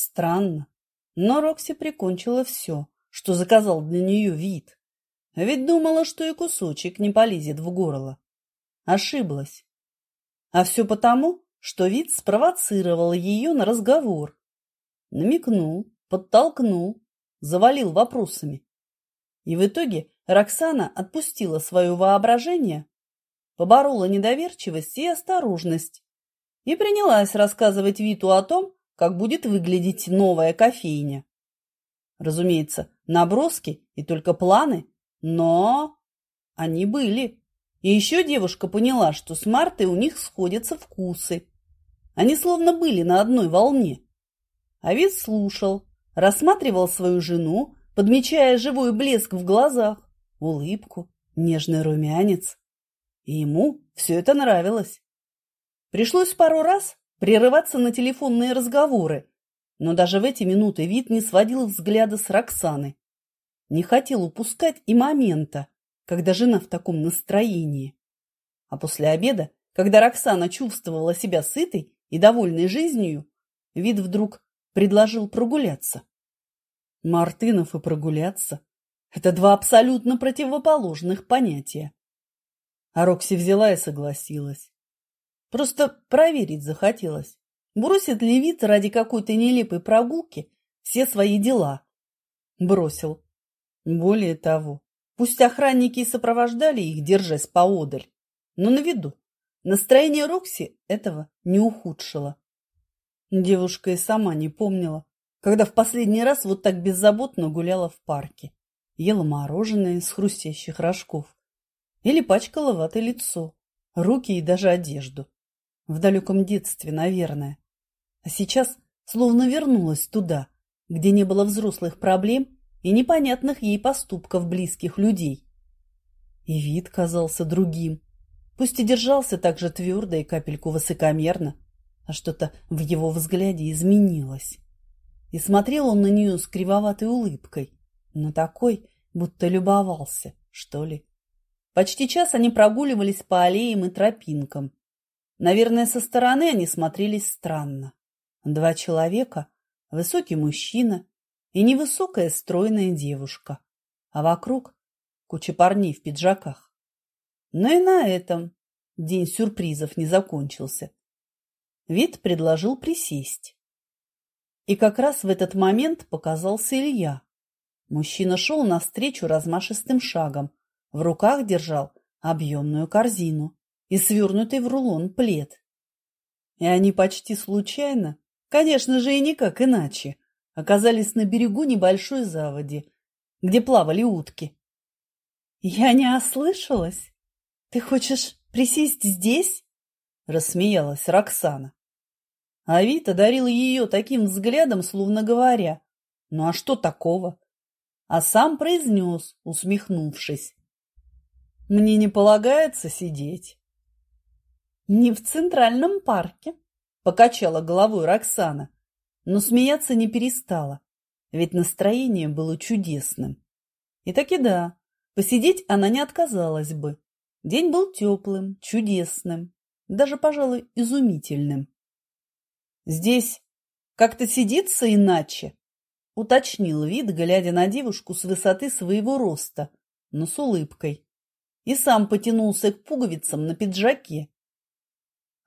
Странно, но Рокси прикончила все, что заказал для нее вид. Ведь думала, что и кусочек не полезет в горло. Ошиблась. А все потому, что вид спровоцировал ее на разговор. Намекнул, подтолкнул, завалил вопросами. И в итоге Роксана отпустила свое воображение, поборола недоверчивость и осторожность и принялась рассказывать Виту о том, как будет выглядеть новая кофейня. Разумеется, наброски и только планы, но они были. И еще девушка поняла, что с Мартой у них сходятся вкусы. Они словно были на одной волне. А Вит слушал, рассматривал свою жену, подмечая живой блеск в глазах, улыбку, нежный румянец. И ему все это нравилось. Пришлось пару раз прерываться на телефонные разговоры, но даже в эти минуты вид не сводил взгляда с Роксаны. Не хотел упускать и момента, когда жена в таком настроении. А после обеда, когда Роксана чувствовала себя сытой и довольной жизнью, вид вдруг предложил прогуляться. Мартынов и прогуляться – это два абсолютно противоположных понятия. А Рокси взяла и согласилась. Просто проверить захотелось, бросит ли вид ради какой-то нелепой прогулки все свои дела. Бросил. Более того, пусть охранники и сопровождали их, держась поодаль, но на виду. Настроение Рокси этого не ухудшило. Девушка и сама не помнила, когда в последний раз вот так беззаботно гуляла в парке, ела мороженое из хрустящих рожков или пачкала ватой лицо, руки и даже одежду. В далеком детстве, наверное. А сейчас словно вернулась туда, где не было взрослых проблем и непонятных ей поступков близких людей. И вид казался другим, пусть и держался так же твердо и капельку высокомерно, а что-то в его взгляде изменилось. И смотрел он на нее с кривоватой улыбкой, но такой, будто любовался, что ли. Почти час они прогуливались по аллеям и тропинкам. Наверное, со стороны они смотрелись странно. Два человека, высокий мужчина и невысокая стройная девушка, а вокруг куча парней в пиджаках. Но и на этом день сюрпризов не закончился. Вид предложил присесть. И как раз в этот момент показался Илья. Мужчина шел навстречу размашистым шагом, в руках держал объемную корзину и свернутый в рулон плед. И они почти случайно, конечно же и никак иначе, оказались на берегу небольшой заводи, где плавали утки. «Я не ослышалась? Ты хочешь присесть здесь?» – рассмеялась Роксана. А Вита дарил ее таким взглядом, словно говоря, «Ну а что такого?» А сам произнес, усмехнувшись. Мне не полагается сидеть. Не в Центральном парке, покачала головой Роксана, но смеяться не перестала, ведь настроение было чудесным. И так и да, посидеть она не отказалась бы. День был теплым, чудесным, даже, пожалуй, изумительным. Здесь как-то сидится иначе, уточнил вид, глядя на девушку с высоты своего роста, но с улыбкой и сам потянулся к пуговицам на пиджаке.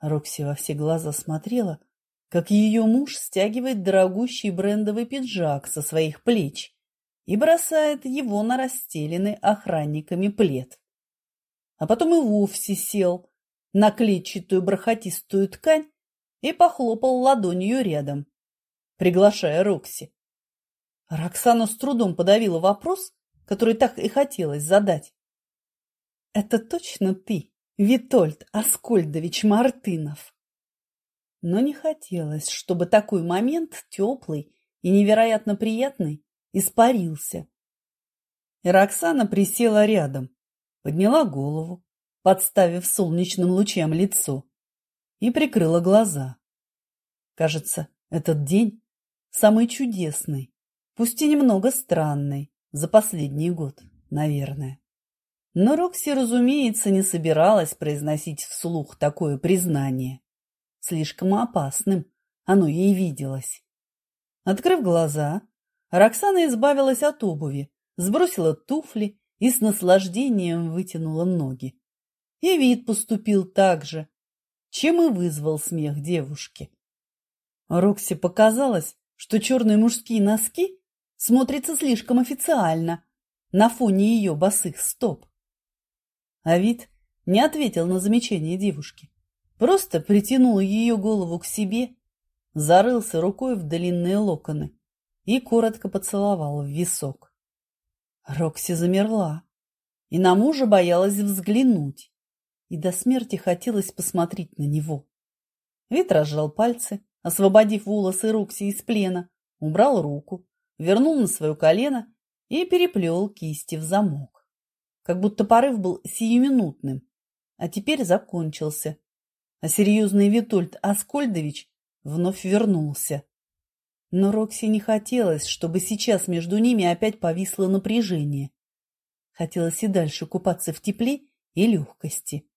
Рокси во все глаза смотрела, как ее муж стягивает дорогущий брендовый пиджак со своих плеч и бросает его на расстеленный охранниками плед. А потом и вовсе сел на клетчатую бархатистую ткань и похлопал ладонью рядом, приглашая Рокси. Роксана с трудом подавила вопрос, который так и хотелось задать. Это точно ты, Витольд Аскольдович Мартынов? Но не хотелось, чтобы такой момент, теплый и невероятно приятный, испарился. И Роксана присела рядом, подняла голову, подставив солнечным лучам лицо, и прикрыла глаза. Кажется, этот день самый чудесный, пусть и немного странный, за последний год, наверное. Но Рокси, разумеется, не собиралась произносить вслух такое признание. Слишком опасным оно ей виделось. Открыв глаза, Роксана избавилась от обуви, сбросила туфли и с наслаждением вытянула ноги. И вид поступил так же, чем и вызвал смех девушки. Рокси показалось, что черные мужские носки смотрятся слишком официально на фоне ее босых стоп. А вид не ответил на замечание девушки, просто притянул ее голову к себе, зарылся рукой в длинные локоны и коротко поцеловал в висок. Рокси замерла и на мужа боялась взглянуть, и до смерти хотелось посмотреть на него. Вид разжал пальцы, освободив волосы Рокси из плена, убрал руку, вернул на свое колено и переплел кисти в замок. Как будто порыв был сиюминутным, а теперь закончился. А серьезный Витольд Аскольдович вновь вернулся. Но Рокси не хотелось, чтобы сейчас между ними опять повисло напряжение. Хотелось и дальше купаться в тепле и легкости.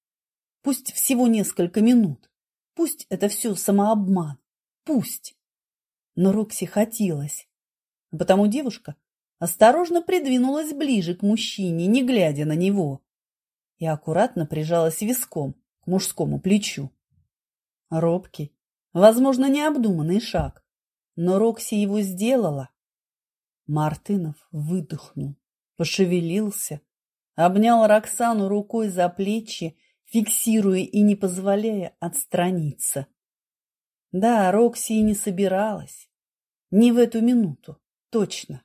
Пусть всего несколько минут. Пусть это все самообман. Пусть. Но Рокси хотелось. Потому девушка осторожно придвинулась ближе к мужчине, не глядя на него, и аккуратно прижалась виском к мужскому плечу. Робкий, возможно, необдуманный шаг, но Рокси его сделала. Мартынов выдохнул, пошевелился, обнял Роксану рукой за плечи, фиксируя и не позволяя отстраниться. Да, Рокси и не собиралась. Не в эту минуту, точно.